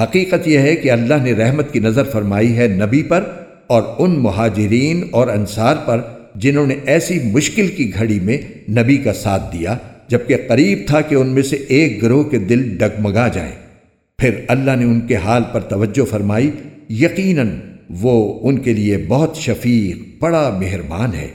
حقیقت یہ ہے کہ اللہ نے رحمت کی نظر فرمائی ہے نبی پر اور ان مہاجرین اور انصار پر جنہوں نے ایسی مشکل کی گھڑی میں نبی کا ساتھ دیا، جبکہ قریب تھا کہ ان میں سے ایک گروہ کے دل ڈگمگا جائیں پھر اللہ نے ان کے حال پر توجہ فرمائی، یقیناً وہ ان کے لیے بہت شفیق، بڑا مہربان ہے۔